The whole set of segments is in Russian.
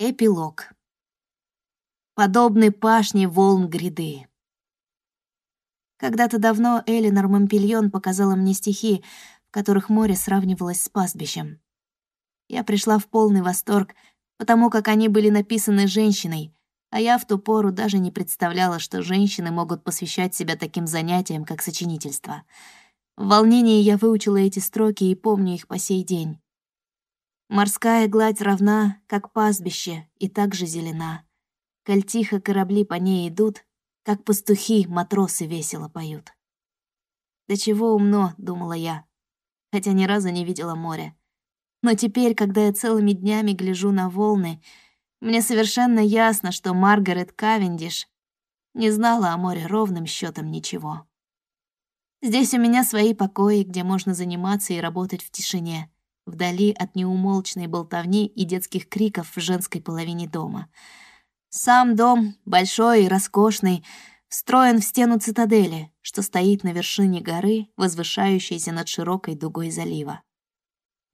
Эпилог. Подобный пашне волн гряды. Когда-то давно Элинор Мампельон показала мне стихи, в которых море сравнивалось с пастбищем. Я пришла в полный восторг, потому как они были написаны женщиной, а я в ту пору даже не представляла, что женщины могут посвящать себя таким занятиям, как сочинительство. В волнении я выучила эти строки и помню их по сей день. Морская гладь равна, как пастбище, и так же зелена. Коль корабли по ней идут, как пастухи матросы весело поют. «Да чего умно», — думала я, хотя ни разу не видела моря. Но теперь, когда я целыми днями гляжу на волны, мне совершенно ясно, что Маргарет Кавендиш не знала о море ровным счетом ничего. Здесь у меня свои покои, где можно заниматься и работать в тишине — вдали от неумолчной болтовни и детских криков в женской половине дома. Сам дом, большой и роскошный, встроен в стену цитадели, что стоит на вершине горы, возвышающейся над широкой дугой залива.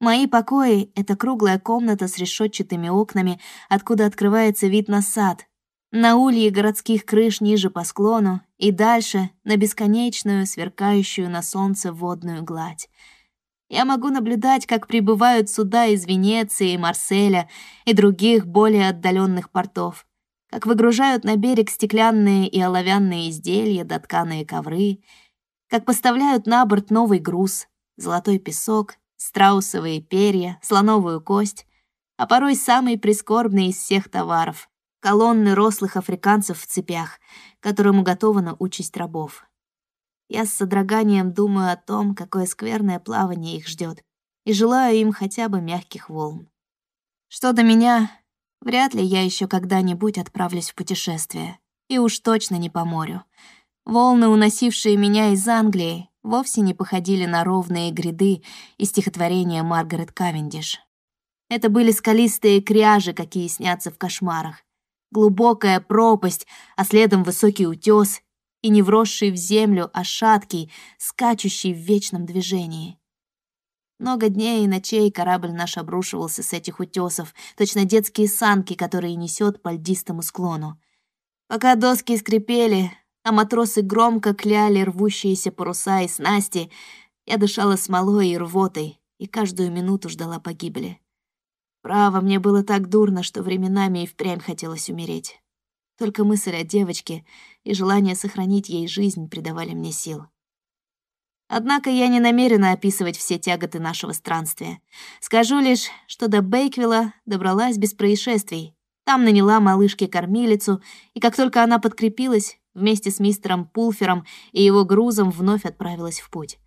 Мои покои — это круглая комната с решетчатыми окнами, откуда открывается вид на сад, на ульи городских крыш ниже по склону и дальше на бесконечную, сверкающую на солнце водную гладь — я могу наблюдать, как прибывают суда из Венеции, Марселя и других более отдаленных портов, как выгружают на берег стеклянные и оловянные изделия, дотканые ковры, как поставляют на борт новый груз, золотой песок, страусовые перья, слоновую кость, а порой самый прискорбный из всех товаров — колонны рослых африканцев в цепях, которым уготована участь рабов. Я с содроганием думаю о том, какое скверное плавание их ждет, и желаю им хотя бы мягких волн. Что до меня, вряд ли я еще когда-нибудь отправлюсь в путешествие, и уж точно не по морю. Волны, уносившие меня из Англии, вовсе не походили на ровные гряды из стихотворения Маргарет Кавендиш. Это были скалистые кряжи, какие снятся в кошмарах. Глубокая пропасть, а следом высокий утес и не вросший в землю, а шаткий, скачущий в вечном движении. Много дней и ночей корабль наш обрушивался с этих утесов, точно детские санки, которые несет по льдистому склону. Пока доски скрипели, а матросы громко кляли рвущиеся паруса и снасти, я дышала смолой и рвотой, и каждую минуту ждала погибели. Право, мне было так дурно, что временами и впрямь хотелось умереть. Только мысль о девочке и желание сохранить ей жизнь придавали мне сил. Однако я не намерена описывать все тяготы нашего странствия. Скажу лишь, что до Бейквилла добралась без происшествий. Там наняла малышке кормилицу, и как только она подкрепилась, вместе с мистером Пулфером и его грузом вновь отправилась в путь.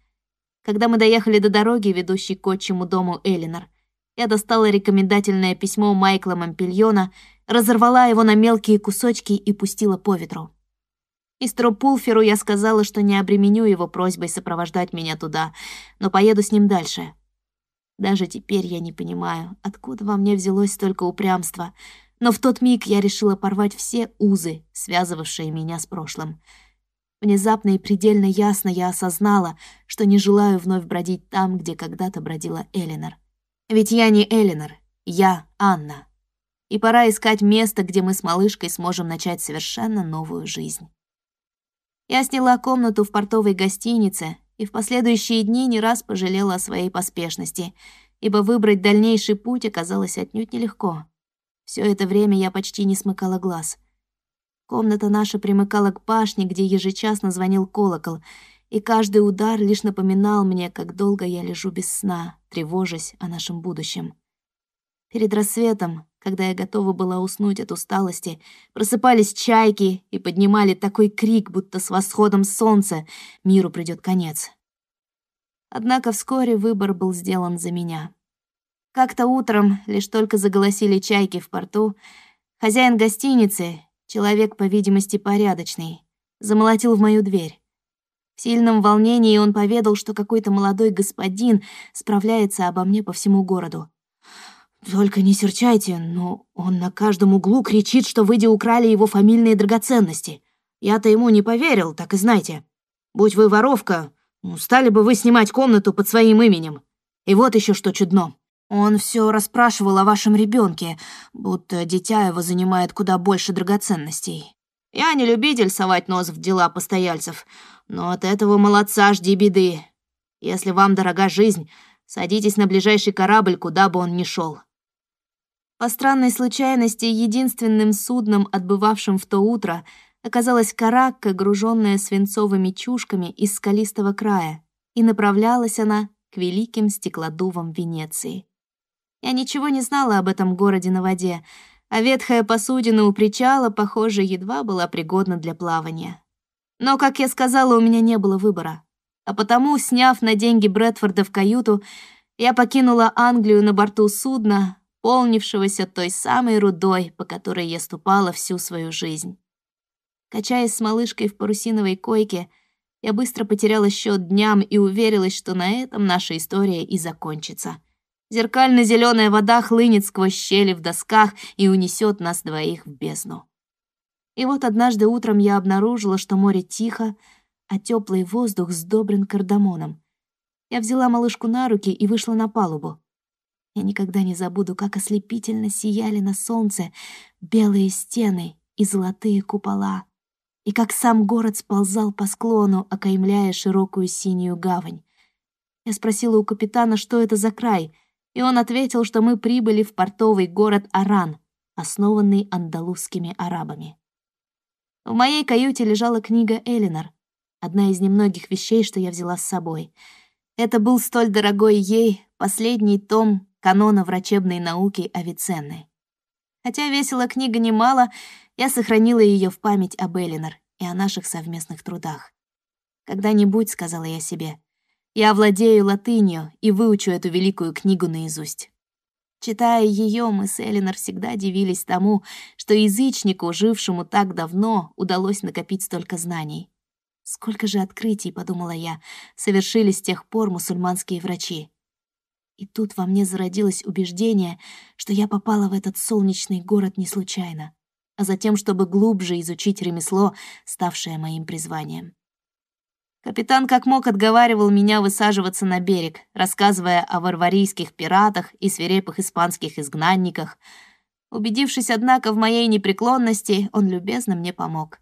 Когда мы доехали до дороги, ведущей к отчему дому Элинор, я достала рекомендательное письмо Майкла Мампельона разорвала его на мелкие кусочки и пустила по ветру. Мистеру Пулферу я сказала, что не обременю его просьбой сопровождать меня туда, но поеду с ним дальше. Даже теперь я не понимаю, откуда во мне взялось столько упрямства, но в тот миг я решила порвать все узы, связывавшие меня с прошлым. Внезапно и предельно ясно я осознала, что не желаю вновь бродить там, где когда-то бродила Элинор. Ведь я не Элинор, я Анна и пора искать место, где мы с малышкой сможем начать совершенно новую жизнь. Я сняла комнату в портовой гостинице и в последующие дни не раз пожалела о своей поспешности, ибо выбрать дальнейший путь оказалось отнюдь нелегко. Все это время я почти не смыкала глаз. Комната наша примыкала к башне, где ежечасно звонил колокол, и каждый удар лишь напоминал мне, как долго я лежу без сна, тревожась о нашем будущем. Перед рассветом, когда я готова была уснуть от усталости, просыпались чайки и поднимали такой крик, будто с восходом солнца миру придет конец. Однако вскоре выбор был сделан за меня. Как-то утром, лишь только заголосили чайки в порту, хозяин гостиницы, человек, по видимости, порядочный, замолотил в мою дверь. В сильном волнении он поведал, что какой-то молодой господин справляется обо мне по всему городу. Только не серчайте, но он на каждом углу кричит, что вы украли его фамильные драгоценности. Я-то ему не поверил, так и знайте. Будь вы воровка, ну, стали бы вы снимать комнату под своим именем. И вот еще что чудно. Он все расспрашивал о вашем ребенке, будто дитя его занимает куда больше драгоценностей. Я не любитель совать нос в дела постояльцев, но от этого молодца жди беды. Если вам дорога жизнь, садитесь на ближайший корабль, куда бы он ни шел. По странной случайности, единственным судном, отбывавшим в то утро, оказалась каракка, груженная свинцовыми чушками из скалистого края, и направлялась она к великим стеклодувам Венеции. Я ничего не знала об этом городе на воде, а ветхая посудина у причала, похоже, едва была пригодна для плавания. Но, как я сказала, у меня не было выбора. А потому, сняв на деньги Брэдфорда в каюту, я покинула Англию на борту судна, полнившегося той самой рудой, по которой я ступала всю свою жизнь. Качаясь с малышкой в парусиновой койке, я быстро потеряла счет дням и уверилась, что на этом наша история и закончится. зеркально зеленая вода хлынет сквозь щели в досках и унесет нас двоих в бездну. И вот однажды утром я обнаружила, что море тихо, а теплый воздух сдобрен кардамоном. Я взяла малышку на руки и вышла на палубу. Я никогда не забуду, как ослепительно сияли на солнце белые стены и золотые купола, и как сам город сползал по склону, окаймляя широкую синюю гавань. Я спросила у капитана, что это за край, и он ответил, что мы прибыли в портовый город Аран, основанный андалузскими арабами. В моей каюте лежала книга Элинор, одна из немногих вещей, что я взяла с собой. Это был столь дорогой ей последний том канона врачебной науки Авиценны. Хотя весила книга немало, я сохранила ее в память об Элинор и о наших совместных трудах. «Когда-нибудь», — сказала я себе, — «я овладею латынью и выучу эту великую книгу наизусть». Читая ее, мы с Элинор всегда дивились тому, что язычнику, жившему так давно, удалось накопить столько знаний. Сколько же открытий, подумала я, совершили с тех пор мусульманские врачи. И тут во мне зародилось убеждение, что я попала в этот солнечный город не случайно, а затем, чтобы глубже изучить ремесло, ставшее моим призванием. Капитан как мог отговаривал меня высаживаться на берег, рассказывая о варварийских пиратах и свирепых испанских изгнанниках. Убедившись, однако, в моей непреклонности, он любезно мне помог.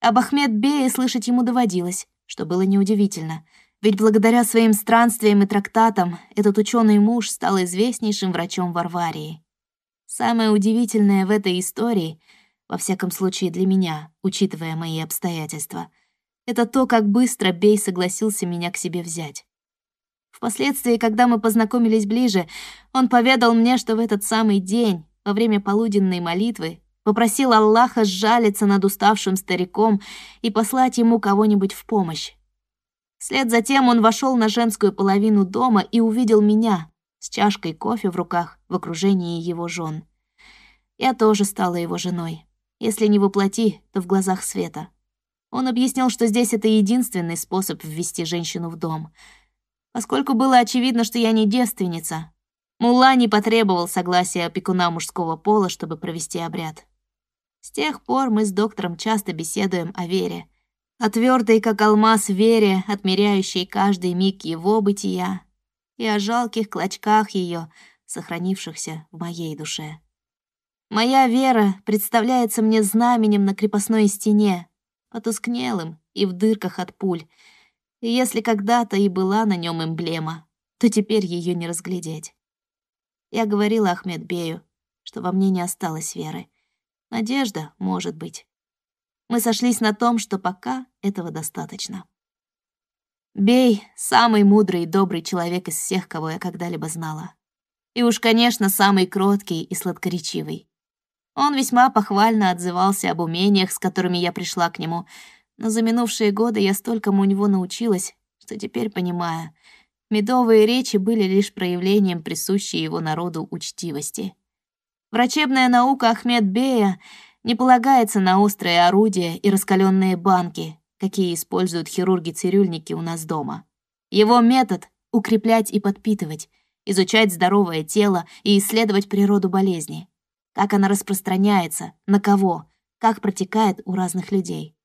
Об Ахмед Бее слышать ему доводилось, что было неудивительно — ведь благодаря своим странствиям и трактатам этот ученый муж стал известнейшим врачом Варварии. Самое удивительное в этой истории, во всяком случае для меня, учитывая мои обстоятельства, это то, как быстро Бей согласился меня к себе взять. Впоследствии, когда мы познакомились ближе, он поведал мне, что в этот самый день, во время полуденной молитвы, попросил Аллаха сжалиться над уставшим стариком и послать ему кого-нибудь в помощь. Вслед за тем он вошел на женскую половину дома и увидел меня с чашкой кофе в руках в окружении его жен. Я тоже стала его женой. Если не воплоти, то в глазах света. Он объяснил, что здесь это единственный способ ввести женщину в дом. Поскольку было очевидно, что я не девственница, Мулла не потребовал согласия опекуна мужского пола, чтобы провести обряд. С тех пор мы с доктором часто беседуем о вере — о твердой, как алмаз, вере, отмеряющей каждый миг его бытия, и о жалких клочках ее, сохранившихся в моей душе. Моя вера представляется мне знаменем на крепостной стене, потускнелым и в дырках от пуль, и если когда-то и была на нем эмблема, то теперь ее не разглядеть. Я говорила Ахмедбею, что во мне не осталось веры. Надежда, может быть, мы сошлись на том, что пока этого достаточно. Бей — самый мудрый и добрый человек из всех, кого я когда-либо знала. И уж, конечно, самый кроткий и сладкоречивый. Он весьма похвально отзывался об умениях, с которыми я пришла к нему, но за минувшие годы я столькому у него научилась, что теперь понимаю, медовые речи были лишь проявлением присущей его народу учтивости. Врачебная наука Ахмед Бея не полагается на острые орудия и раскаленные банки, какие используют хирурги-цирюльники у нас дома. Его метод — укреплять и подпитывать, изучать здоровое тело и исследовать природу болезни, как она распространяется, на кого, как протекает у разных людей.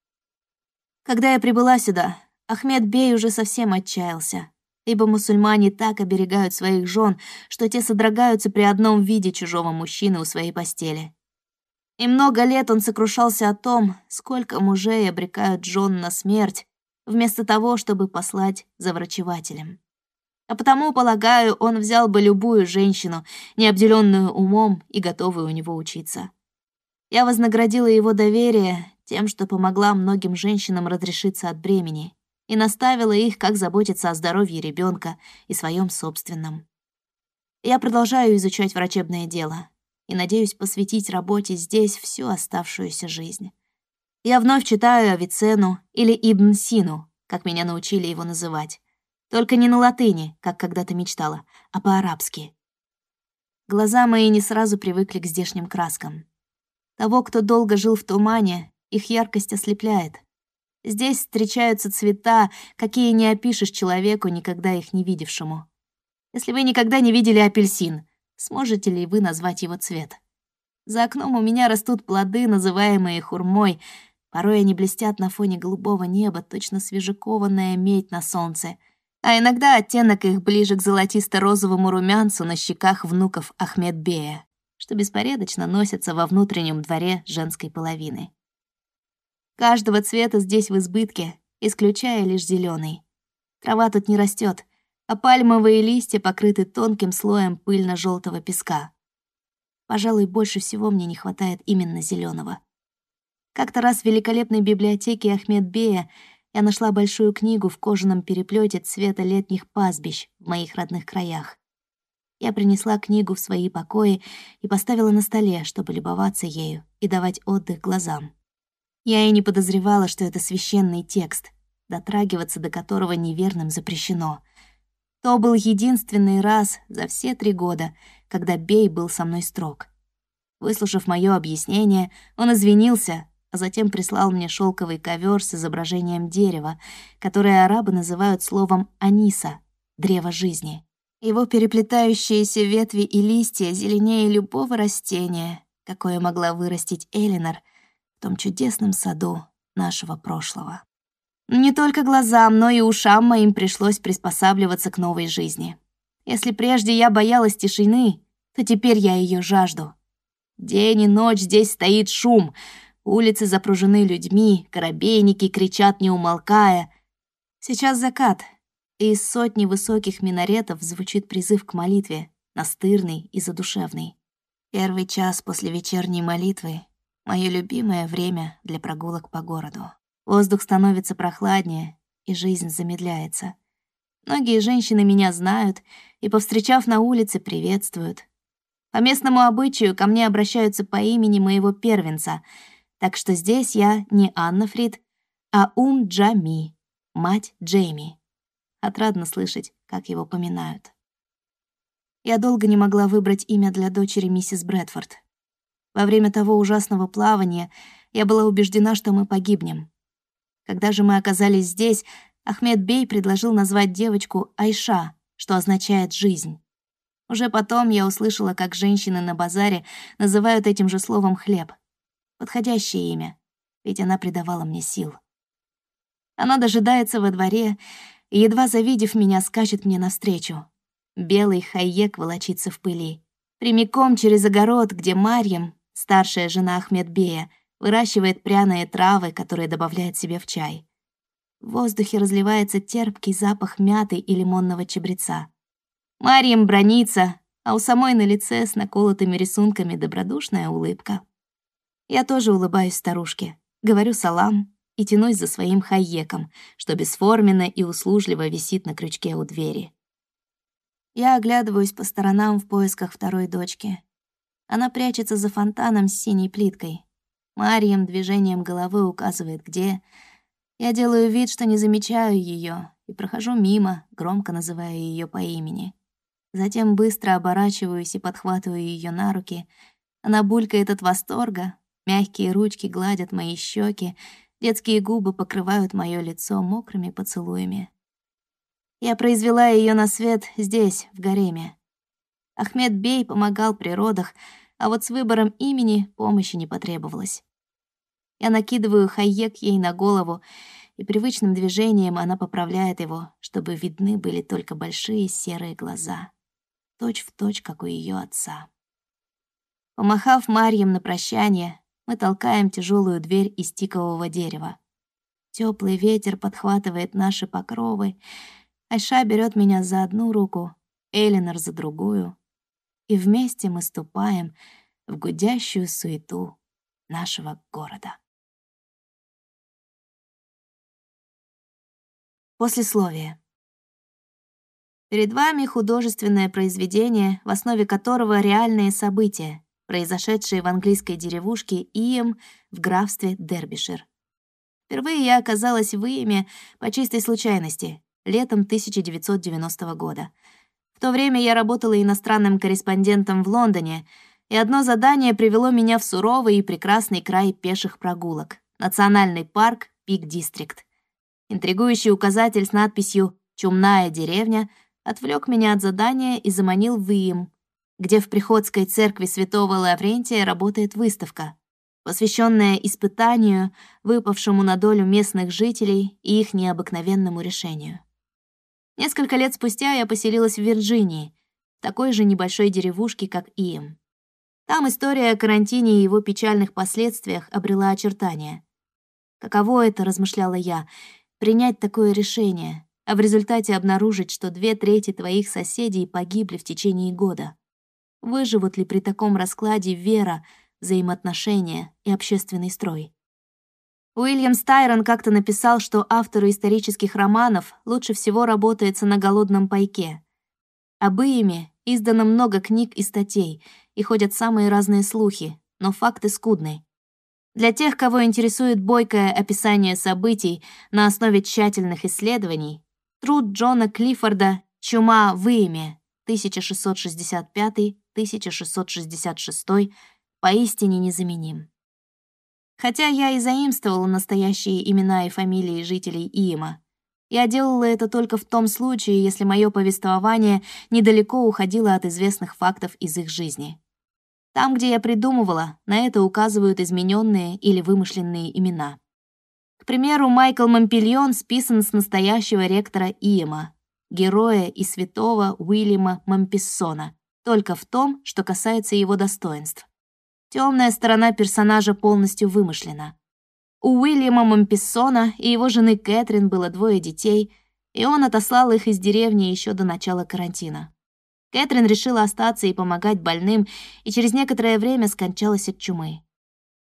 Когда я прибыла сюда, Ахмед Бей уже совсем отчаялся. ибо мусульмане так оберегают своих жен, что те содрогаются при одном виде чужого мужчины у своей постели. И много лет он сокрушался о том, сколько мужей обрекают жен на смерть, вместо того, чтобы послать за врачевателем. А потому, полагаю, он взял бы любую женщину, не обделенную умом и готовую у него учиться. Я вознаградила его доверие тем, что помогла многим женщинам разрешиться от бремени и наставила их, как заботиться о здоровье ребенка и своем собственном. Я продолжаю изучать врачебное дело и надеюсь посвятить работе здесь всю оставшуюся жизнь. Я вновь читаю Авиценну или Ибн Сину, как меня научили его называть. Только не на латыни, как когда-то мечтала, а по-арабски. Глаза мои не сразу привыкли к здешним краскам. Того, кто долго жил в тумане, их яркость ослепляет. Здесь встречаются цвета, какие не опишешь человеку, никогда их не видевшему. Если вы никогда не видели апельсин, сможете ли вы назвать его цвет? За окном у меня растут плоды, называемые хурмой. Порой они блестят на фоне голубого неба, точно свежекованная медь на солнце. А иногда оттенок их ближе к золотисто-розовому румянцу на щеках внуков Ахмедбея, что беспорядочно носятся во внутреннем дворе женской половины. Каждого цвета здесь в избытке, исключая лишь зеленый. Трава тут не растет, а пальмовые листья покрыты тонким слоем пыльно желтого песка. Пожалуй, больше всего мне не хватает именно зеленого. Как-то раз в великолепной библиотеке Ахмедбея я нашла большую книгу в кожаном переплете цвета летних пастбищ в моих родных краях. Я принесла книгу в свои покои и поставила на столе, чтобы любоваться ею и давать отдых глазам. Я и не подозревала, что это священный текст, дотрагиваться до которого неверным запрещено. То был единственный раз за все три года, когда Бей был со мной строг. Выслушав моё объяснение, он извинился, а затем прислал мне шелковый ковер с изображением дерева, которое арабы называют словом «аниса» — «древо жизни». Его переплетающиеся ветви и листья зеленее любого растения, какое могла вырастить Элинор — в том чудесном саду нашего прошлого. Не только глазам, но и ушам моим пришлось приспосабливаться к новой жизни. Если прежде я боялась тишины, то теперь я ее жажду. День и ночь здесь стоит шум, улицы запружены людьми, корабейники кричат не умолкая. Сейчас закат, и из сотни высоких минаретов звучит призыв к молитве, настырный и задушевный. Первый час после вечерней молитвы Мое любимое время для прогулок по городу. Воздух становится прохладнее, и жизнь замедляется. Многие женщины меня знают и, повстречав на улице, приветствуют. По местному обычаю ко мне обращаются по имени моего первенца, так что здесь я не Анна Фрид, а Ум Джами, мать Джейми. Отрадно слышать, как его поминают. Я долго не могла выбрать имя для дочери миссис Брэдфорд. Во время того ужасного плавания я была убеждена, что мы погибнем. Когда же мы оказались здесь, Ахмед Бей предложил назвать девочку Айша, что означает «жизнь». Уже потом я услышала, как женщины на базаре называют этим же словом «хлеб». Подходящее имя, ведь она придавала мне сил. Она дожидается во дворе и, едва завидев меня, скачет мне навстречу. Белый хайек волочится в пыли. Прямиком через огород, где Марьям, Старшая жена Ахмедбея выращивает пряные травы, которые добавляет себе в чай. В воздухе разливается терпкий запах мяты и лимонного чабреца. Марием бронится, а у самой на лице с наколотыми рисунками добродушная улыбка. Я тоже улыбаюсь старушке, говорю салам и тянусь за своим хайеком, что бесформенно и услужливо висит на крючке у двери. Я оглядываюсь по сторонам в поисках второй дочки, она прячется за фонтаном с синей плиткой. Марием движением головы указывает, где. Я делаю вид, что не замечаю ее, и прохожу мимо, громко называя ее по имени. Затем быстро оборачиваюсь и подхватываю ее на руки. Она булькает от восторга, мягкие ручки гладят мои щеки, детские губы покрывают мое лицо мокрыми поцелуями. Я произвела ее на свет здесь, в гареме. Ахмед Бей помогал при родах, а вот с выбором имени помощи не потребовалось. Я накидываю хайек ей на голову и привычным движением она поправляет его, чтобы видны были только большие серые глаза, точь в точь, как у ее отца. Помахав Марьям на прощание, мы толкаем тяжелую дверь из тикового дерева. Теплый ветер подхватывает наши покровы. Айша берет меня за одну руку, Элинор за другую. И вместе мы ступаем в гудящую суету нашего города. Послесловие. Перед вами художественное произведение, в основе которого реальные события, произошедшие в английской деревушке Ием в графстве Дербишир. Впервые я оказалась в Иеме по чистой случайности, летом 1990 года. В то время я работала иностранным корреспондентом в Лондоне, и одно задание привело меня в суровый и прекрасный край пеших прогулок — национальный парк Пик-Дистрикт. Интригующий указатель с надписью «Чумная деревня» отвлек меня от задания и заманил в Ием, где в Приходской церкви святого Лаврентия работает выставка, посвященная испытанию, выпавшему на долю местных жителей и их необыкновенному решению. Несколько лет спустя я поселилась в Вирджинии, такой же небольшой деревушке, как Ием. Там история о карантине и его печальных последствиях обрела очертания. Каково это, размышляла я, принять такое решение, а в результате обнаружить, что две трети твоих соседей погибли в течение года. Выживут ли при таком раскладе вера, взаимоотношения и общественный строй? Уильям Стайрон как-то написал, что автору исторических романов лучше всего работается на голодном пайке. Об Иеме издано много книг и статей, и ходят самые разные слухи, но факты скудны. Для тех, кого интересует бойкое описание событий на основе тщательных исследований, труд Джона Клиффорда «Чума в Иеме» 1665-1666 поистине незаменим. Хотя я и заимствовала настоящие имена и фамилии жителей Иема, я делала это только в том случае, если мое повествование недалеко уходило от известных фактов из их жизни. Там, где я придумывала, на это указывают измененные или вымышленные имена. К примеру, Майкл Мампельон списан с настоящего ректора Иема, героя и святого Уильяма Мамписсона, только в том, что касается его достоинств. Темная сторона персонажа полностью вымышлена. У Уильяма Мамписсона и его жены Кэтрин было двое детей, и он отослал их из деревни еще до начала карантина. Кэтрин решила остаться и помогать больным, и через некоторое время скончалась от чумы.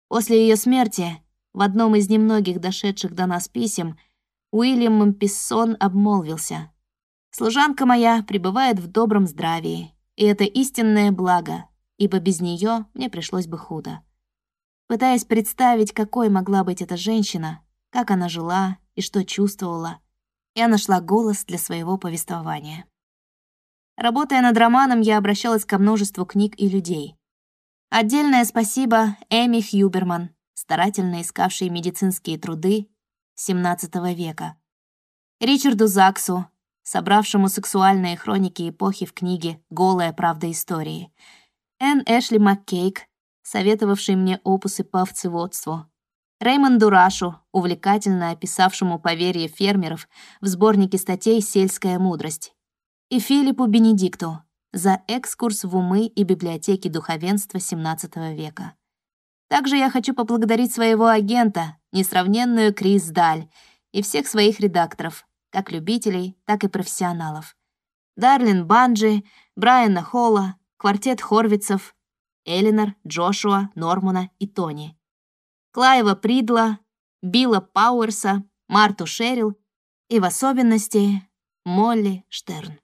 После ее смерти, в одном из немногих дошедших до нас писем, Уильям Мамписсон обмолвился. «Служанка моя пребывает в добром здравии, и это истинное благо, ибо без нее мне пришлось бы худо». Пытаясь представить, какой могла быть эта женщина, как она жила и что чувствовала, я нашла голос для своего повествования. Работая над романом, я обращалась ко множеству книг и людей. Отдельное спасибо Эми Хьюберман, старательно искавшей медицинские труды XVII века. Ричарду Заксу, собравшему сексуальные хроники эпохи в книге «Голая правда истории». Энн Эшли Маккейк, советовавший мне опусы по овцеводству. Реймонду Рашу, увлекательно описавшему поверье фермеров в сборнике статей «Сельская мудрость» и Филиппу Бенедикту за экскурс в умы и библиотеки духовенства XVII века. Также я хочу поблагодарить своего агента, несравненную Крис Даль, и всех своих редакторов, как любителей, так и профессионалов. Дарлин Банджи, Брайана Холла, квартет Хорвицев, Элинор, Джошуа, Нормана и Тони. Клаева Придла, Билла Пауэрса, Марту Шерил и в особенности Молли Штерн.